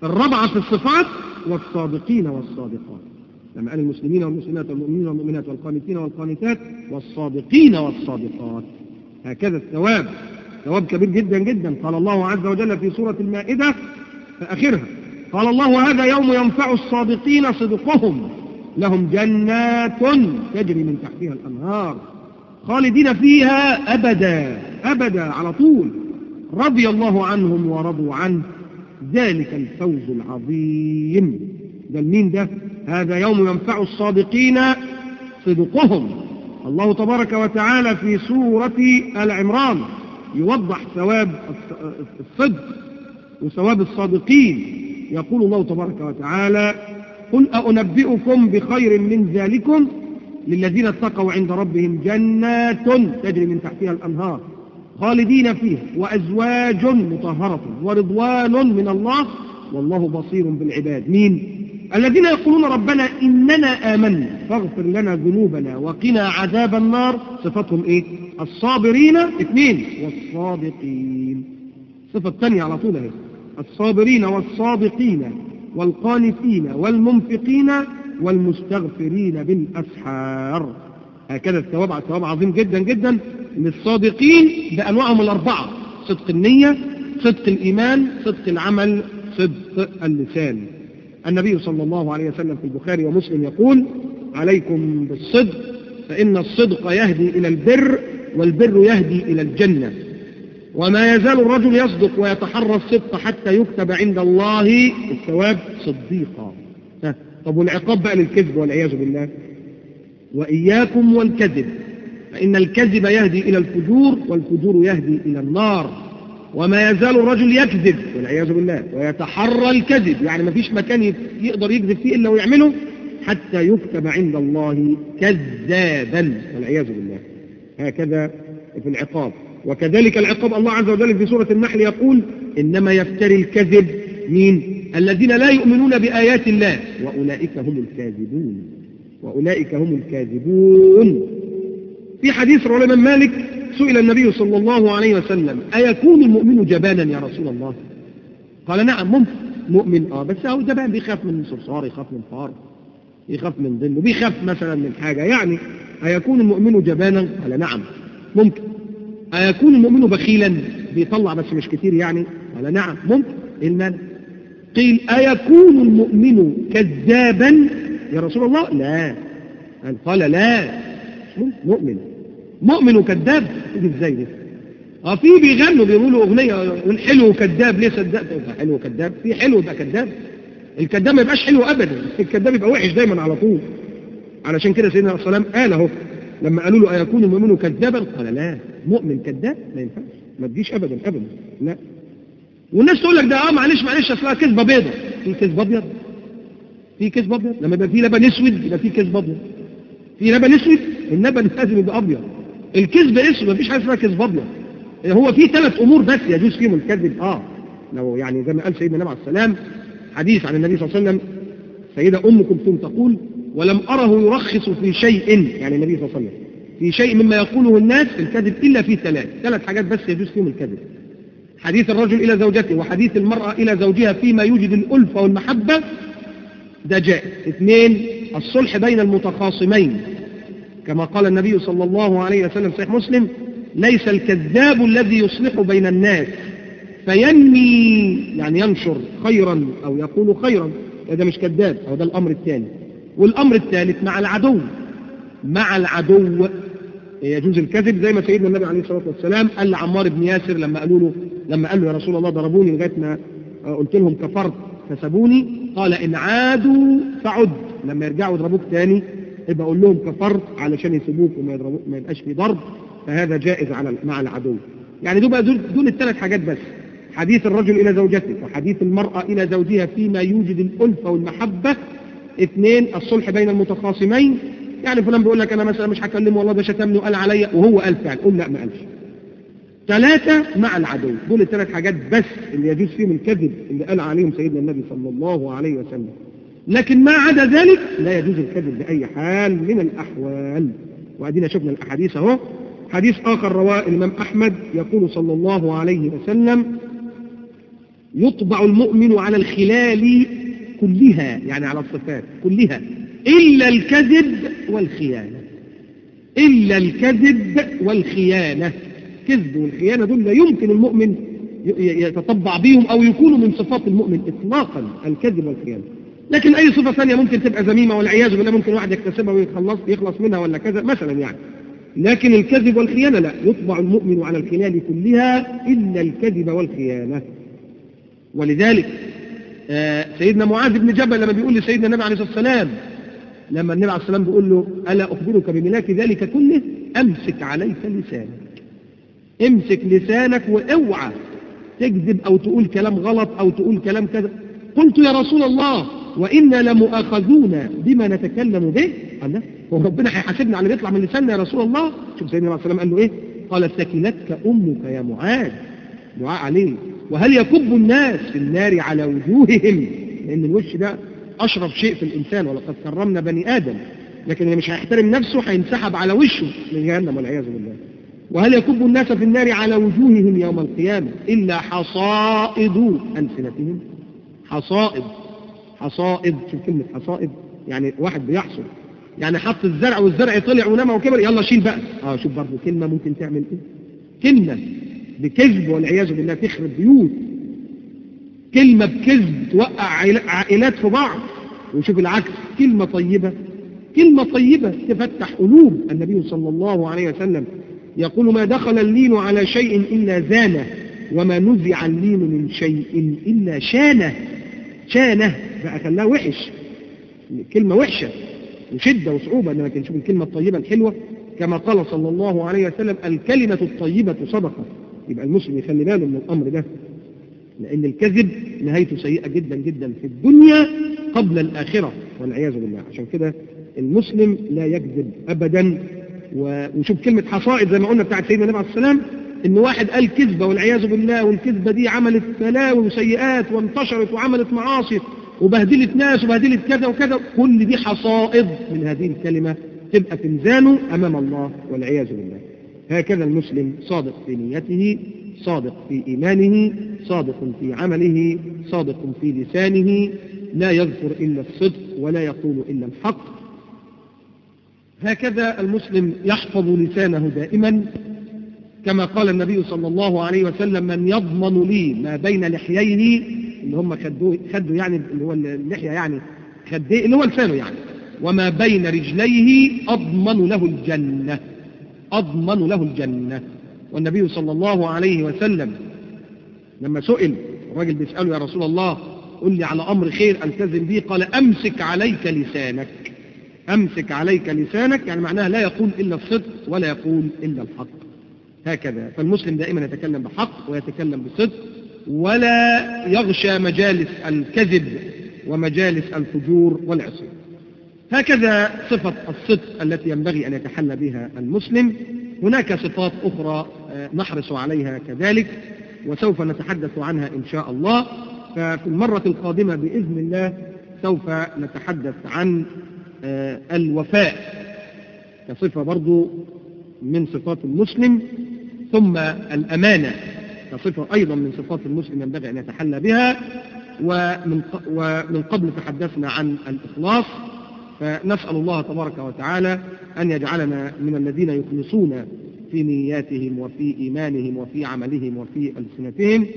الرابعة في الصفات والصادقين والصادقات. قال المسلمين والمسلمات والمؤمنين والمؤمنات والقانتين والقانتات والصادقين والصادقات. هكذا الثواب. ثواب كبير جدا جدا. قال الله عز وجل في سورة المائدة في آخرها قال الله هذا يوم ينفع الصادقين صدقهم. لهم جنات تجري من تحتها الأنهار خالدين فيها أبدا أبدا على طول. رضي الله عنهم ورضوا عنه. ذلك الفوز العظيم. ده المين ده؟ هذا يوم ينفع الصادقين صدقهم. الله تبارك وتعالى في سورة العمران يوضح ثواب الصدق وثواب الصادقين. يقول الله تبارك وتعالى قل أنبئكم بخير من ذلكم؟ للذين اتقوا عند ربهم جنات تجري من تحتها الأنهار خالدين فيها وأزواج مطهرة ورضوان من الله والله بصير بالعباد. مين؟ الذين يقولون ربنا إننا آمنا. فاغفر لنا ذنوبنا وقنا عذاب النار. صفتهم إيه؟ الصابرين اثنين والصادقين. صفة الثانية على طول اهي الصابرين والصادقين والقانتين والمنفقين والمستغفرين بالأسحار. هكذا الثواب الثواب عظيم جدا جدا. للصادقين بأنواعهم الأربعة صدق النية صدق الإيمان صدق العمل صدق اللسان. النبي صلى الله عليه وسلم في البخاري ومسلم يقول عليكم بالصدق فإن الصدق يهدي إلى البر والبر يهدي إلى الجنة. وما يزال الرجل يصدق ويتحرى الصدق حتى يكتب عند الله الثواب صديقا. طب والعقاب بقى للكذب والعياذ بالله. وإياكم والكذب فإن الكذب يهدي إلى الفجور والفجور يهدي إلى النار. وما يزال الرجل يكذب والعياذ بالله ويتحرى الكذب يعني ما فيش مكان يقدر يكذب فيه إلا ويعمله حتى يكتب عند الله كذابا والعياذ بالله. هكذا في العقاب. وكذلك العقاب الله عز وجل في سورة النحل يقول إنما يفتري الكذب مين؟ الذين لا يؤمنون بآيات الله. وأولئك هم الكاذبون. وأولئك هم الكاذبون. في حديث رواه مالك سئل النبي صلى الله عليه وسلم أيكون المؤمن جبانا يا رسول الله؟ قال نعم ممكن مؤمن آه بس هو جبان بيخاف من صرصار يخاف من فار يخاف من ظل بيخاف مثلا من حاجة يعني أيكون المؤمن جبانا؟ قال نعم ممكن. أيكون المؤمن بخيلا؟ بيطلع بس مش كتير يعني؟ قال نعم ممكن. المانع قيل أيكون المؤمن كذابا يا رسول الله؟ لا. قال, لا. مؤمن. مؤمن وكذاب إزاي دي آه في بيغنوا بيقولوا أغنية والحلو كذاب ليه صدقت حلو كذاب في حلو يبقى كذاب. الكذاب ما يبقاش حلو ابدا الكذاب يبقى وحش دايما على طول. علشان كده سيدنا عليه السلام قال أهو لما قالوا له أيكون المؤمن كذابا؟ قال لا مؤمن كذاب ما ينفعش ما تجيش ابدا ابدا لا. والناس تقول لك ده آه معلش معلش اصلها كذبة بيضة. في كذب أبيض في كذب أبيض. لما يبقى في لبن أسود يبقى في كذب أبيض. في لبن أسود اللبن لازم يبقى أبيض. الكذب اسود مفيش حاجة اسمها كذب أبيض. هو في ثلاث أمور بس يجوز فيهم الكذب. آه. لو يعني زي ما قال سيدنا النبي عليه السلام حديث عن النبي صلى الله عليه وسلم سيدة أم كلثوم تقول ولم أره يرخص في شيء يعني النبي صلى الله عليه وسلم. في شيء مما يقوله الناس الكذب إلا في ثلاث. ثلاث حاجات بس يجوز فيهم الكذب. حديث الرجل إلى زوجته وحديث المرأة إلى زوجها فيما يوجد الألفة والمحبة ده جائز. اثنين الصلح بين المتخاصمين. كما قال النبي صلى الله عليه وسلم صحيح مسلم ليس الكذاب الذي يصلح بين الناس فينمي يعني ينشر خيرا أو يقول خيرا هذا مش كذاب ده الأمر الثاني. والأمر الثالث مع العدو مع العدو يجوز الكذب زي ما سيدنا النبي عليه الصلاة والسلام قال لعمار بن ياسر لما قالوا له لما قال له يا رسول الله ضربوني لغاية ما قلت لهم كفرت فسبوني قال إن عادوا فعد لما يرجعوا يضربوك تاني يبقى أقول لهم كفرت علشان يسيبوك وما ما يبقاش في ضرب فهذا جائز على مع العدو. يعني دول دول, دول الثلاث حاجات بس. حديث الرجل إلى زوجته وحديث المرأة إلى زوجها فيما يوجد الألفة والمحبة اثنين الصلح بين المتخاصمين. يعني فلان بيقول لك أنا مثلا مش هكلمه والله ده شتمني وقال عليا وهو قال فعلا. قول لا ما قالش. ثلاثة مع العدو. دول الثلاث حاجات بس اللي يجوز فيهم الكذب اللي قال عليهم سيدنا النبي صلى الله عليه وسلم. لكن ما عدا ذلك لا يجوز الكذب بأي حال من الأحوال. وأدينا شفنا الأحاديث أهو. حديث آخر رواه الإمام أحمد يقول صلى الله عليه وسلم يطبع المؤمن على الخلال كلها يعني على الصفات كلها إلا الكذب والخيانة. إلا الكذب والخيانة. كذب والخيانة دول لا يمكن المؤمن يتطبع بهم أو يكونوا من صفات المؤمن إطلاقا الكذب والخيانة. لكن أي صفة ثانية ممكن تبقى ذميمة والعياذ بالله ممكن واحد يكتسبها ويخلص يخلص منها ولا كذا مثلا يعني. لكن الكذب والخيانة لا. يطبع المؤمن على الخلال كلها إلا الكذب والخيانة. ولذلك آه سيدنا معاذ بن جبل لما بيقول لسيدنا النبي عليه الصلاة والسلام لما النبي عليه الصلاة والسلام بيقول له ألا أخبرك بملاك ذلك كله؟ أمسك عليك لسانك. امسك لسانك وأوعى تكذب أو تقول كلام غلط أو تقول كلام كذا. قلت يا رسول الله وإنا لمؤاخذون بما نتكلم به. قال هو ربنا هيحاسبنا على اللي بيطلع من لساننا يا رسول الله. شوف سيدنا عليه والسلام قال له إيه؟ قال ثكلتك أمك يا معاذ. دعاء عليه. وهل يكب الناس في النار على وجوههم؟ لأن الوش ده أشرف شيء في الإنسان. ولقد كرمنا بني آدم. لكن اللي مش هيحترم نفسه هينسحب على وشه من جهنم والعياذ بالله. وهل يكب الناس في النار على وجوههم يوم القيامة إلا حصائد ألسنتهم؟ حصائد. حصائد شوف كلمة حصائد. يعني واحد بيحصد يعني حط الزرع والزرع طلع ونمى وكبر يلا شيل بقى. آه شوف برضه كلمة ممكن تعمل إيه؟ كلمة بكذب والعياذ بالله تخرب بيوت. كلمة بكذب توقع عائلات في بعض. وشوف العكس كلمة طيبة. كلمة طيبة تفتح قلوب. النبي صلى الله عليه وسلم يقول ما دخل اللين على شيء إلا زانه وما نزع اللين من شيء إلا شانه. شانه. بقى خلاه وحش. كلمة وحشة وشدة وصعوبة لكن شوف الكلمة الطيبة الحلوة كما قال صلى الله عليه وسلم الكلمة الطيبة صدقة. يبقى المسلم يخلي باله من الأمر ده لأن الكذب نهايته سيئة جدا جدا في الدنيا قبل الآخرة والعياذ بالله. عشان كده المسلم لا يكذب أبدا. ونشوف كلمة حصائد زي ما قلنا بتاعت سيدنا النبي عليه السلام إن واحد قال كذبة والعياذ بالله والكذبة دي عملت بلاوي وسيئات وانتشرت وعملت معاصي. وبهدلت ناس وبهدلت كذا وكذا. كل دي حصائد من هذه الكلمة تبقى في ميزانه أمام الله والعياذ بالله. هكذا المسلم صادق في نيته صادق في إيمانه صادق في عمله صادق في لسانه. لا يذكر إلا الصدق ولا يقول إلا الحق. هكذا المسلم يحفظ لسانه دائما. كما قال النبي صلى الله عليه وسلم من يضمن لي ما بين لحييه اللي هم خدوه خدوا يعني اللي هو اللحية يعني خديه اللي هو لسانه يعني وما بين رجليه أضمن له الجنة أضمن له الجنة. والنبي صلى الله عليه وسلم لما سئل الراجل بيسأله يا رسول الله قل لي على أمر خير ألتزم به قال أمسك عليك لسانك أمسك عليك لسانك. يعني معناها لا يقول إلا الصدق ولا يقول إلا الحق. هكذا. فالمسلم دائما يتكلم بحق ويتكلم بصدق ولا يغشى مجالس الكذب ومجالس الفجور والعصيان هكذا صفة الصدق التي ينبغي أن يتحلى بها المسلم. هناك صفات أخرى نحرص عليها كذلك وسوف نتحدث عنها إن شاء الله. ففي المرة القادمة بإذن الله سوف نتحدث عن الوفاء. كصفة برضو من صفات المسلم ثم الأمانة. كصفة أيضا من صفات المسلم ينبغي أن يتحلى بها. ومن, ومن قبل تحدثنا عن الإخلاص فنسأل الله تبارك وتعالى أن يجعلنا من الذين يخلصون في نياتهم وفي إيمانهم وفي عملهم وفي ألسنتهم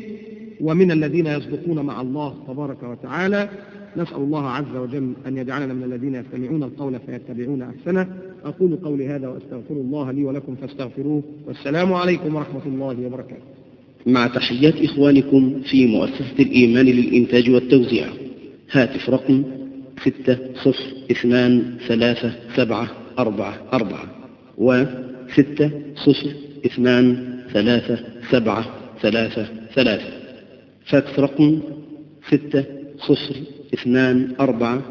ومن الذين يصدقون مع الله تبارك وتعالى. نسأل الله عز وجل أن يجعلنا من الذين يستمعون القول فيتبعون أحسنه. أقول قولي هذا وأستغفر الله لي ولكم فاستغفروه. والسلام عليكم ورحمة الله وبركاته. مع تحيات إخوانكم في مؤسسة الإيمان للإنتاج والتوزيع. هاتف رقم ستة صفر اثنان ثلاثة سبعة أربعة أربعة وستة صفر اثنان ثلاثة سبعة ثلاثة ثلاثة. فاكس رقم ستة صفر اثنان أربعة